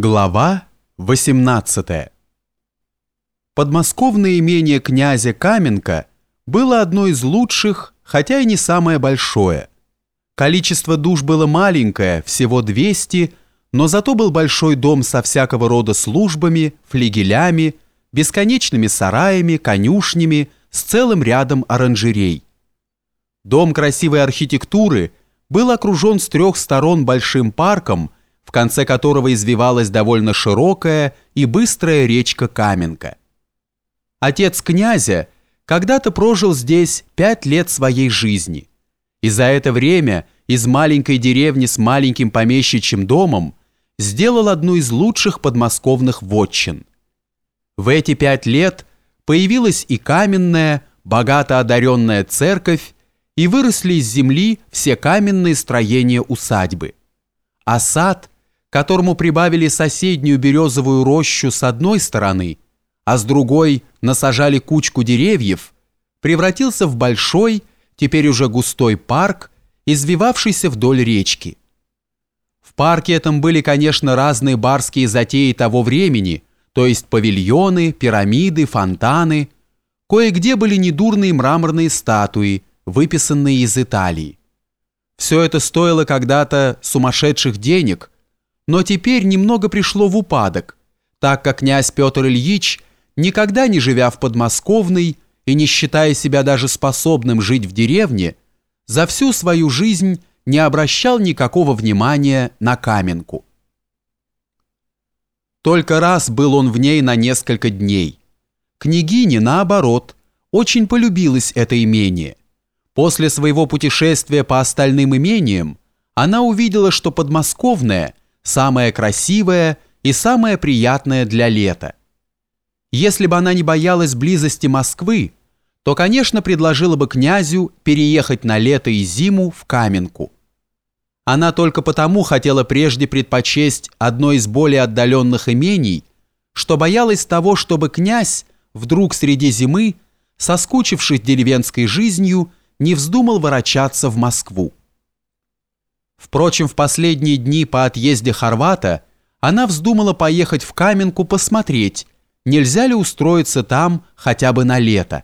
Глава 18 Подмосковное имение князя Каменка было одно из лучших, хотя и не самое большое. Количество душ было маленькое, всего 200, но зато был большой дом со всякого рода службами, флигелями, бесконечными сараями, конюшнями, с целым рядом оранжерей. Дом красивой архитектуры был окружен с трех сторон большим парком – в конце которого извивалась довольно широкая и быстрая речка Каменка. Отец князя когда-то прожил здесь пять лет своей жизни, и за это время из маленькой деревни с маленьким помещичьим домом сделал одну из лучших подмосковных вотчин. В эти пять лет появилась и каменная, богато одаренная церковь, и выросли из земли все каменные строения усадьбы. А сад – которому прибавили соседнюю березовую рощу с одной стороны, а с другой насажали кучку деревьев, превратился в большой, теперь уже густой парк, извивавшийся вдоль речки. В парке этом были, конечно, разные барские затеи того времени, то есть павильоны, пирамиды, фонтаны. Кое-где были недурные мраморные статуи, выписанные из Италии. Все это стоило когда-то сумасшедших денег – но теперь немного пришло в упадок, так как князь Петр Ильич, никогда не живя в подмосковной и не считая себя даже способным жить в деревне, за всю свою жизнь не обращал никакого внимания на Каменку. Только раз был он в ней на несколько дней. Княгине, наоборот, очень полюбилось это имение. После своего путешествия по остальным имениям она увидела, что подмосковное – самое красивое и самое приятное для лета. Если бы она не боялась близости Москвы, то, конечно, предложила бы князю переехать на лето и зиму в Каменку. Она только потому хотела прежде предпочесть одно из более отдаленных имений, что боялась того, чтобы князь вдруг среди зимы, соскучившись деревенской жизнью, не вздумал ворочаться в Москву. Впрочем, в последние дни по отъезде Хорвата она вздумала поехать в Каменку посмотреть, нельзя ли устроиться там хотя бы на лето.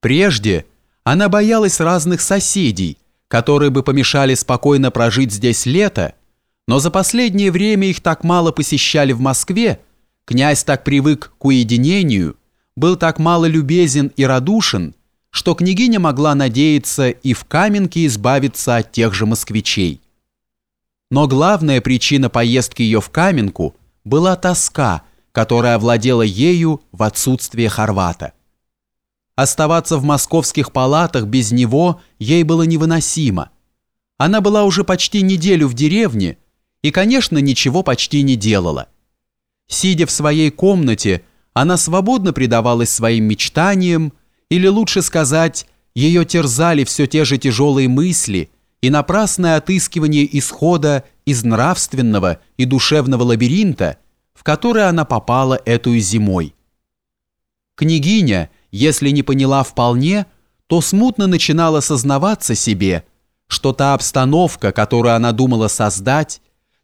Прежде она боялась разных соседей, которые бы помешали спокойно прожить здесь лето, но за последнее время их так мало посещали в Москве, князь так привык к уединению, был так мало любезен и радушен, что княгиня могла надеяться и в Каменке избавиться от тех же москвичей. Но главная причина поездки ее в Каменку была тоска, которая овладела ею в отсутствие Хорвата. Оставаться в московских палатах без него ей было невыносимо. Она была уже почти неделю в деревне и, конечно, ничего почти не делала. Сидя в своей комнате, она свободно предавалась своим мечтаниям, или лучше сказать, ее терзали все те же тяжелые мысли и напрасное отыскивание исхода из нравственного и душевного лабиринта, в который она попала эту зимой. Княгиня, если не поняла вполне, то смутно начинала сознаваться себе, что та обстановка, которую она думала создать,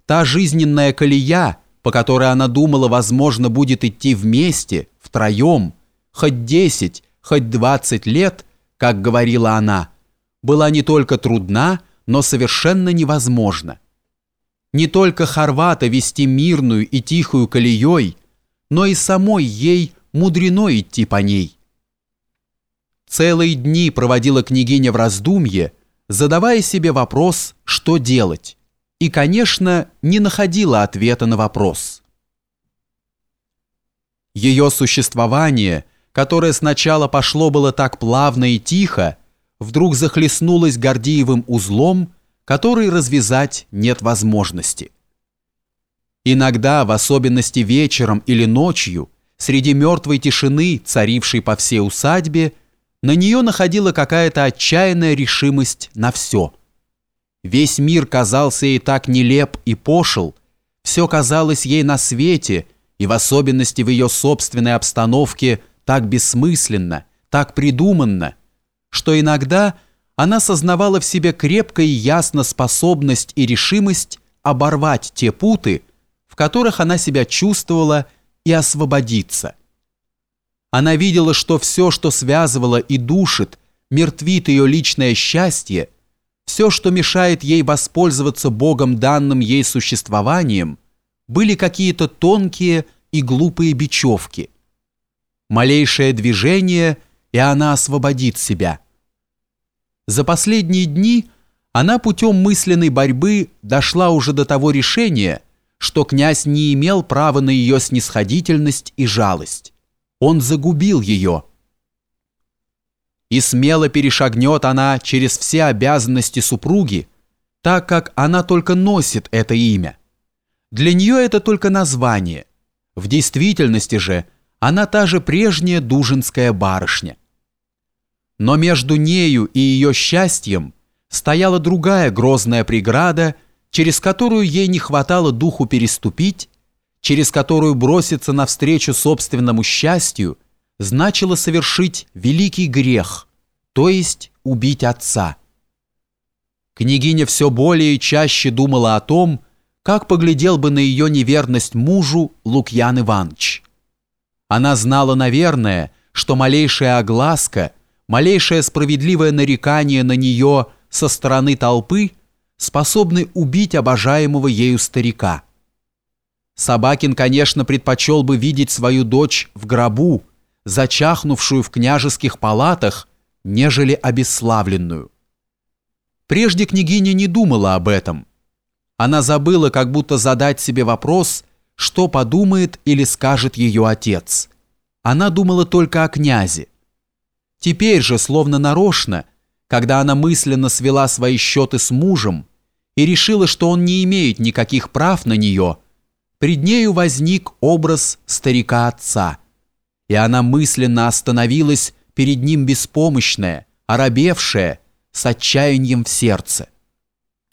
та жизненная колея, по которой она думала, возможно, будет идти вместе, втроем, хоть десять, хоть 20 лет, как говорила она, была не только трудна, но совершенно невозможна. Не только Хорвата вести мирную и тихую колеей, но и самой ей мудрено идти по ней. Целые дни проводила княгиня в раздумье, задавая себе вопрос, что делать, и, конечно, не находила ответа на вопрос. Ее существование – которое сначала пошло было так плавно и тихо, вдруг захлестнулось Гордиевым узлом, который развязать нет возможности. Иногда, в особенности вечером или ночью, среди мертвой тишины, царившей по всей усадьбе, на нее находила какая-то отчаянная решимость на все. Весь мир казался ей так нелеп и пошел, все казалось ей на свете, и в особенности в ее собственной обстановке – так бессмысленно, так придуманно, что иногда она сознавала в себе крепко и ясно способность и решимость оборвать те путы, в которых она себя чувствовала, и освободиться. Она видела, что все, что связывало и душит, мертвит ее личное счастье, все, что мешает ей воспользоваться Богом данным ей существованием, были какие-то тонкие и глупые бечевки. Малейшее движение, и она освободит себя. За последние дни она путем мысленной борьбы дошла уже до того решения, что князь не имел права на ее снисходительность и жалость. Он загубил ее. И смело перешагнет она через все обязанности супруги, так как она только носит это имя. Для нее это только название. В действительности же она та же прежняя дужинская барышня. Но между нею и ее счастьем стояла другая грозная преграда – через которую ей не хватало духу переступить, через которую броситься навстречу собственному счастью, значило совершить великий грех, то есть убить отца. Княгиня все более и чаще думала о том, как поглядел бы на ее неверность мужу Лукьян Иванович. Она знала, наверное, что малейшая огласка, малейшее справедливое нарекание на нее со стороны толпы – способны убить обожаемого ею старика. Собакин, конечно, предпочел бы видеть свою дочь в гробу, зачахнувшую в княжеских палатах, нежели обесславленную. Прежде княгиня не думала об этом. Она забыла как будто задать себе вопрос, что подумает или скажет ее отец. Она думала только о князе. Теперь же, словно нарочно, когда она мысленно свела свои счеты с мужем, и решила, что он не имеет никаких прав на нее, пред нею возник образ старика-отца, и она мысленно остановилась перед ним беспомощная, оробевшая, с отчаянием в сердце.